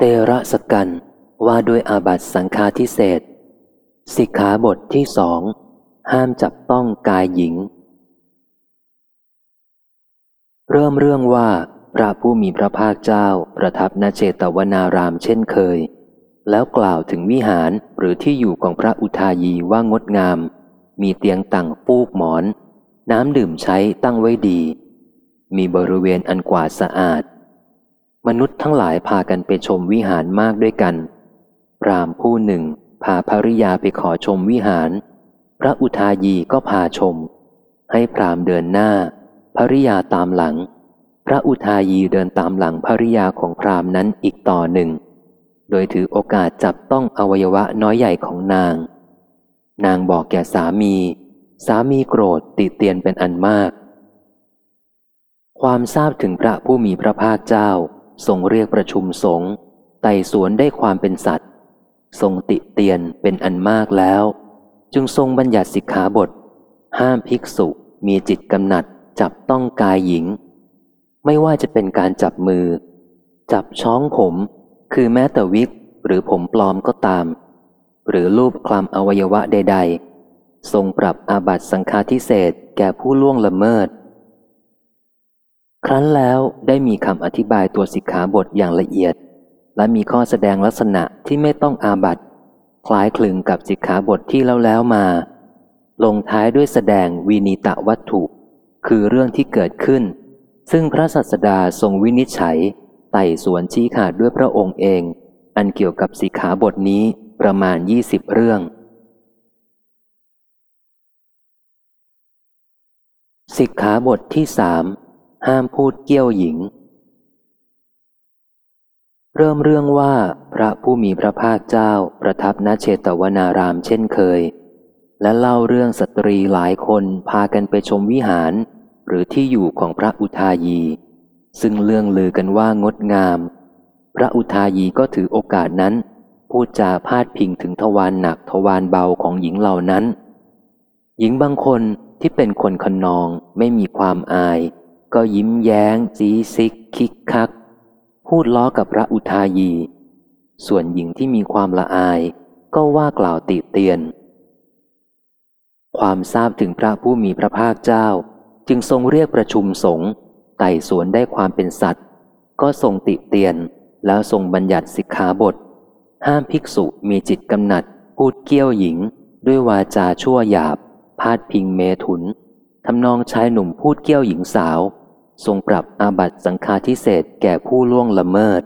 เตระสกันว่าด้วยอาบัตสังฆาทิเศษสิกขาบทที่สอง ห้ามจับต้องกายหญิง เริ่มเรื่องว่า พระผู้มีพระภาคเจ้าประทับณเจตวนารามเช่นเคย แล้วกล่าวถึงวิหารหรือที่อยู่ของพระอุทายีว่างดงาม มีเตียงตั้งฟูกหมอน น้ำดื่มใช้ตั้งไว้ดี มีบริเวณอันกว่าสะอาด มนุษย์ทั้งหลายพากันไปชมวิหารมากด้วยกัน พรามผู้หนึ่งพาภริยาไปขอชมวิหาร พระอุทายีก็พาชม ให้พรามเดินหน้าภริยาตามหลัง พระอุทายีเดินตามหลังภริยาของพรามนั้นอีกต่อหนึ่ง โดยถือโอกาสจับต้องอวัยวะน้อยใหญ่ของนาง นางบอกแก่สามี สามีโกรธติเตียนเป็นอันมาก ความทราบถึงพระผู้มีพระภาคเจ้า ทรงเรียกประชุมสงฆ์ไต่สวนได้ความเป็นสัตว์ ทรงติเตียนเป็นอันมากแล้ว จึงทรงบัญญัติสิกขาบท ห้ามภิกษุมีจิตกำหนัดจับต้องกายหญิง ไม่ว่าจะเป็นการจับมือ จับช้องผม คือแม้แต่วิกหรือผมปลอมก็ตาม หรือรูปคลำอวัยวะใด ๆ ทรงปรับอาบัติสังฆาทิเศษแก่ผู้ล่วงละเมิด ครั้นแล้วได้มีคำอธิบายตัวสิกขาบทอย่างละเอียด และมีข้อแสดงลักษณะที่ไม่ต้องอาบัตคล้ายคลึงกับสิกขาบทที่แล้วแล้วมา ลงท้ายด้วยแสดงวีนิตะวัตถุ คือเรื่องที่เกิดขึ้น ซึ่งพระสัสดาทรงวินิจฉัย ไต่สวนชี้ขาดด้วยพระองค์เอง อันเกี่ยวกับสิกขาบทนี้ประมาณยี่สิบเรื่อง สิกขาบทที่สาม ห้ามพูดเกี้ยวหญิง เริ่มเรื่องว่าพระผู้มีพระภาคเจ้าประทับณเชตวนารามเช่นเคย และเล่าเรื่องสตรีหลายคนพากันไปชมวิหาร หรือที่อยู่ของพระอุทายี ซึ่งเรื่องลือกันว่างดงาม พระอุทายีก็ถือโอกาสนั้น พูดจาพาดพิงถึงทวารหนักทวารเบาของหญิงเหล่านั้น หญิงบางคนที่เป็นคนคนนองไม่มีความอาย ก็ยิ้มแย้งจีซิก คิกคัก พูดล้อกับพระอุทายี ส่วนหญิงที่มีความละอาย ก็ว่ากล่าวติเตียน ความทราบถึงพระผู้มีพระภาคเจ้า จึงทรงเรียกประชุมสงฆ์ไต่สวนได้ความเป็นสัตว์ ก็ทรงติเตียนแล้วทรงบัญญัติสิกขาบท ห้ามภิกษุมีจิตกำหนัด พูดเกี้ยวหญิง ด้วยวาจาชั่วหยาบ พาดพิงเมถุนทำนองชายหนุ่มพูดเกี้ยวหญิงสาว ทรงปรับอาบัตสังฆาทิเศษแก่ผู้ล่วงละเมิด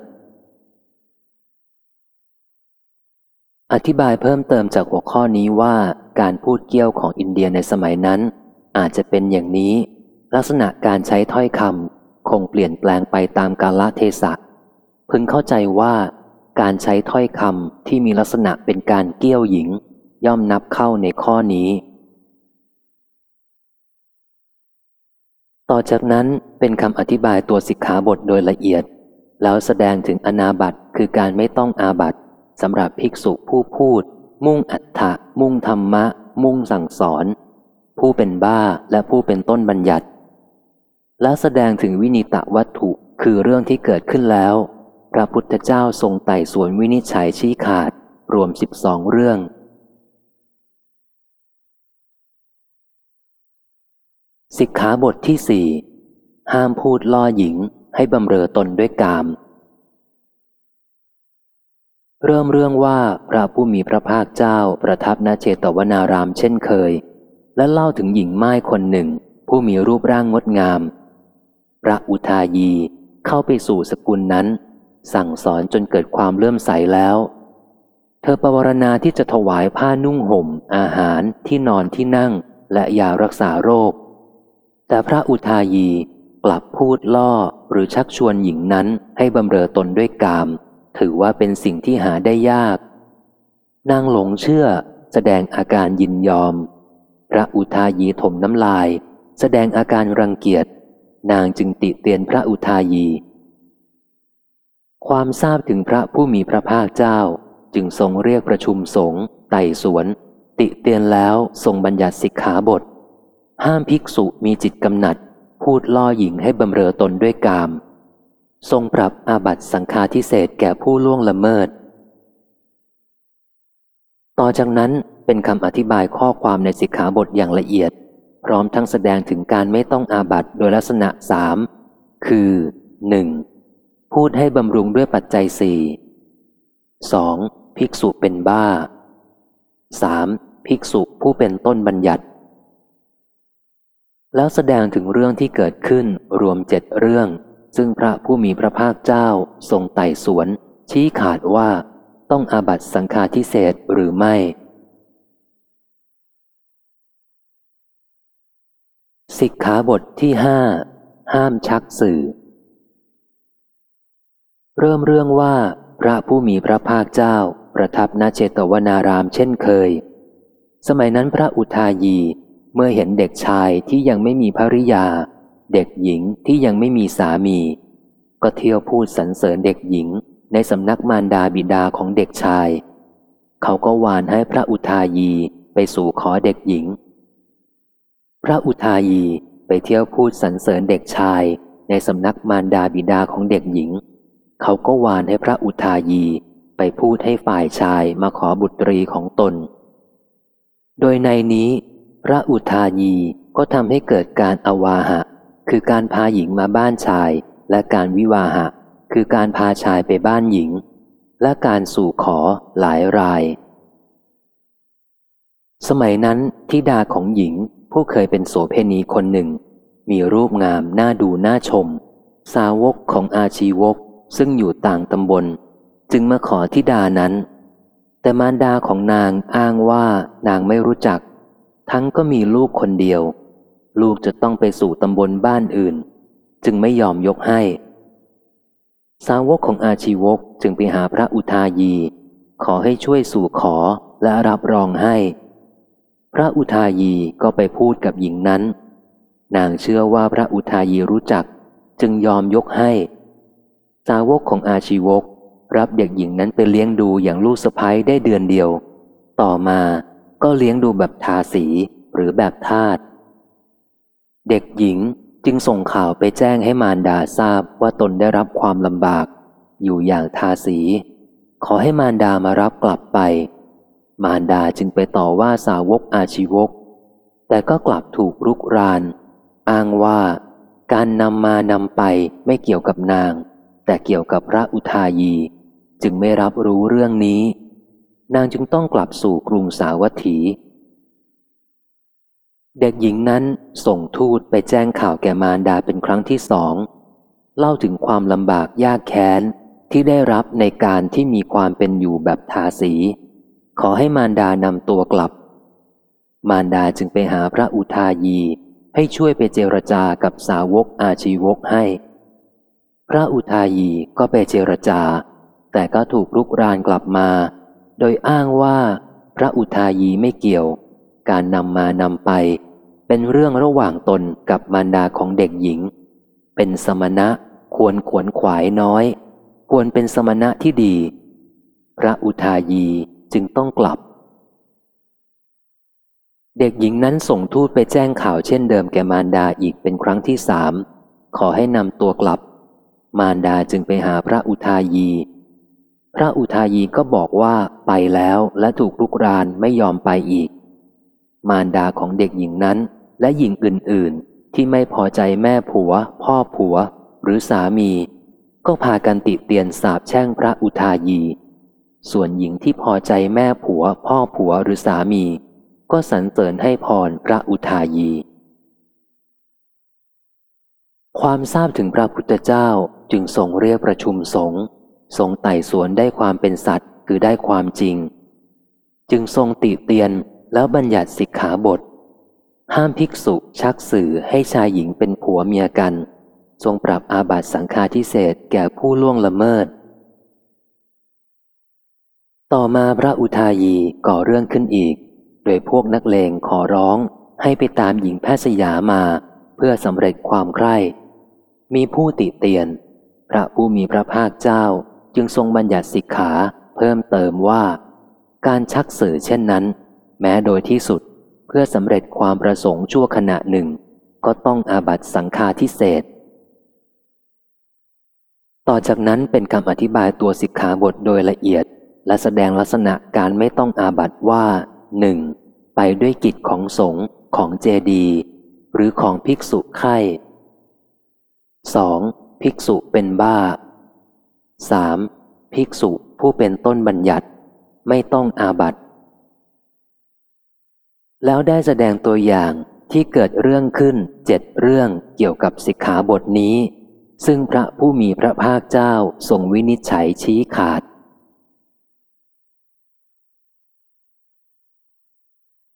อธิบายเพิ่มเติมจากหัวข้อนี้ว่าการพูดเกี้ยวของอินเดียในสมัยนั้น อาจจะเป็นอย่างนี้ ลักษณะการใช้ถ้อยคำคงเปลี่ยนแปลงไปตามกาลเทศะพึงเข้าใจว่าการใช้ถ้อยคำที่มีลักษณะเป็นการเกี้ยวหญิง ย่อมนับเข้าในข้อนี้ ต่อจากนั้นเป็นคำอธิบายตัวสิกขาบทโดยละเอียด แล้วแสดงถึงอนาบัตคือการไม่ต้องอาบัตสำหรับภิกษุผู้พูด มุ่งอัฏฐะมุ่งธรรมะ มุ่งสั่งสอน ผู้เป็นบ้าและผู้เป็นต้นบัญญัติ และแสดงถึงวินิตะวัตถุคือเรื่องที่เกิดขึ้นแล้ว พระพุทธเจ้าทรงไต่สวนวินิจฉัยชี้ขาด รวมสิบสองเรื่อง สิกขาบทที่สี่ห้ามพูดล่อหญิงให้บำเรอตนด้วยกาม เริ่มเรื่องว่าพระผู้มีพระภาคเจ้าประทับณเจตวนารามเช่นเคย และเล่าถึงหญิงไม้คนหนึ่ง ผู้มีรูปร่างงดงาม พระอุทายีเข้าไปสู่สกุลนั้น สั่งสอนจนเกิดความเลื่อมใสแล้ว เธอประวรณาที่จะถวายผ้านุ่งห่ม อาหารที่นอนที่นั่งและยารักษาโรค แต่พระอุทายีกลับพูดล่อหรือชักชวนหญิงนั้นให้บำเรอตนด้วยกาม ถือว่าเป็นสิ่งที่หาได้ยาก นางหลงเชื่อแสดงอาการยินยอม พระอุทายีถมน้ำลาย แสดงอาการรังเกียจ นางจึงติเตียนพระอุทายี ความทราบถึงพระผู้มีพระภาคเจ้า จึงทรงเรียกประชุมสงฆ์ไต่สวน ติเตียนแล้วทรงบัญญัติสิกขาบท ห้ามภิกษุมีจิตกำหนัด พูดล่อหญิงให้บำเรอตนด้วยกาม ทรงปรับอาบัตสังฆาทิเศษแก่ผู้ล่วงละเมิด ต่อจากนั้นเป็นคำอธิบายข้อความในสิกขาบทอย่างละเอียด พร้อมทั้งแสดงถึงการไม่ต้องอาบัตโดยลักษณะสามคือ 1. พูดให้บำรุงด้วยปัจจัยสี่ 2. ภิกษุเป็นบ้า 3. ภิกษุผู้เป็นต้นบัญญัติ แล้วแสดงถึงเรื่องที่เกิดขึ้นรวมเจ็ดเรื่อง ซึ่งพระผู้มีพระภาคเจ้าทรงไต่สวน ชี้ขาดว่าต้องอาบัตสังฆาทิเศษหรือไม่ สิกขาบทที่ห้าห้ามชักสื่อ เริ่มเรื่องว่าพระผู้มีพระภาคเจ้าประทับณเจตวนารามเช่นเคย สมัยนั้นพระอุทายี เมื่อเห็นเด็กชายที่ยังไม่มีภริยา เด็กหญิงที่ยังไม่มีสามี ก็เที่ยวพูดสรรเสริญเด็กหญิงในสำนักมารดาบิดาของเด็กชาย เขาก็วานให้พระอุทายีไปสู่ขอเด็กหญิง พระอุทายีไปเที่ยวพูดสรรเสริญเด็กชายในสำนักมารดาบิดาของเด็กหญิง เขาก็วานให้พระอุทายีไปพูดให้ฝ่ายชายมาขอบุตรีของตน โดยในนี้ พระอุทายีก็ทำให้เกิดการอวาหะ คือการพาหญิงมาบ้านชาย และการวิวาหะ คือการพาชายไปบ้านหญิง และการสู่ขอหลายราย สมัยนั้นทิดาของหญิงผู้เคยเป็นโสเพณีคนหนึ่ง มีรูปงามน่าดูน่าชม สาวกของอาชีวกซึ่งอยู่ต่างตำบล จึงมาขอทิดานั้น แต่มารดาของนางอ้างว่านางไม่รู้จัก ทั้งก็มีลูกคนเดียว ลูกจะต้องไปสู่ตำบลบ้านอื่น จึงไม่ยอมยกให้ สาวกของอาชีวกจึงไปหาพระอุทายี ขอให้ช่วยสู่ขอและรับรองให้ พระอุทายีก็ไปพูดกับหญิงนั้น นางเชื่อว่าพระอุทายีรู้จักจึงยอมยกให้ สาวกของอาชีวกรับเด็กหญิงนั้นไปเลี้ยงดูอย่างลูกสะพ้ยได้เดือนเดียว ต่อมา ก็เลี้ยงดูแบบทาสีหรือแบบทาสเด็กหญิงจึงส่งข่าวไปแจ้งให้มารดาทราบว่าตนได้รับความลำบาก อยู่อย่างทาสี ขอให้มารดามารับกลับไป มารดาจึงไปต่อว่าสาวกอาชีวก แต่ก็กลับถูกรุกราน อ้างว่า การนำมานำไปไม่เกี่ยวกับนาง แต่เกี่ยวกับพระอุทายี จึงไม่รับรู้เรื่องนี้ นางจึงต้องกลับสู่กรุงสาวัตถี เด็กหญิงนั้นส่งทูตไปแจ้งข่าวแก่มารดาเป็นครั้งที่สอง เล่าถึงความลำบากยากแค้นที่ได้รับในการที่มีความเป็นอยู่แบบทาสี ขอให้มารดานำตัวกลับ มารดาจึงไปหาพระอุทายีให้ช่วยไปเจรจากับสาวกอาชีวกให้ พระอุทายีก็ไปเจรจา แต่ก็ถูกลุกรานกลับมา โดยอ้างว่า พระอุทายีไม่เกี่ยว การนำมานำไป เป็นเรื่องระหว่างตนกับมารดาของเด็กหญิง เป็นสมณะควรขวนขวายน้อย ควรเป็นสมณะที่ดี พระอุทายีจึงต้องกลับ เด็กหญิงนั้นส่งทูตไปแจ้งข่าวเช่นเดิมแก่มารดาอีกเป็นครั้งที่สามขอให้นำตัวกลับ มารดาจึงไปหาพระอุทายี พระอุทายีก็บอกว่าไปแล้วและถูกลุกรานไม่ยอมไปอีก มารดาของเด็กหญิงนั้น และหญิงอื่นๆ ที่ไม่พอใจแม่ผัว พ่อผัว หรือสามี ก็พากันติเตียนสาบแช่งพระอุทายี ส่วนหญิงที่พอใจแม่ผัว พ่อผัวหรือสามี ก็สรรเสริญให้พรพระอุทายี ความทราบถึงพระพุทธเจ้าจึงทรงเรียกประชุมสงฆ์ ทรงไต่สวนได้ความเป็นสัตว์คือได้ความจริง จึงทรงติเตียนแล้วบัญญัติสิกขาบท ห้ามภิกษุชักสื่อให้ชายหญิงเป็นผัวเมียกัน ทรงปรับอาบัติสังฆาทิเศษแก่ผู้ล่วงละเมิด ต่อมาพระอุทายีก่อเรื่องขึ้นอีก โดยพวกนักเลงขอร้องให้ไปตามหญิงแพทย์สยามาเพื่อสำเร็จความใคร่ มีผู้ติเตียน พระผู้มีพระภาคเจ้า จึงทรงบัญญัติสิกขาเพิ่มเติมว่า การชักสื่อเช่นนั้น แม้โดยที่สุดเพื่อสำเร็จความประสงค์ชั่วขณะหนึ่ง ก็ต้องอาบัตสังฆาทิเศษต่อจากนั้นเป็นคำอธิบายตัวสิกขาบทโดยละเอียด และแสดงลักษณะการไม่ต้องอาบัตว่าหนึ่งไปด้วยกิจของสงฆ์ของเจดีหรือของภิกษุไข่ 2. ภิกษุเป็นบ้า 3. ภิกษุผู้เป็นต้นบัญญัติ ไม่ต้องอาบัตแล้วได้แสดงตัวอย่างที่เกิดเรื่องขึ้นเจ็ดเรื่องเกี่ยวกับสิกขาบทนี้ ซึ่งพระผู้มีพระภาคเจ้าทรงวินิจฉัยชี้ขาด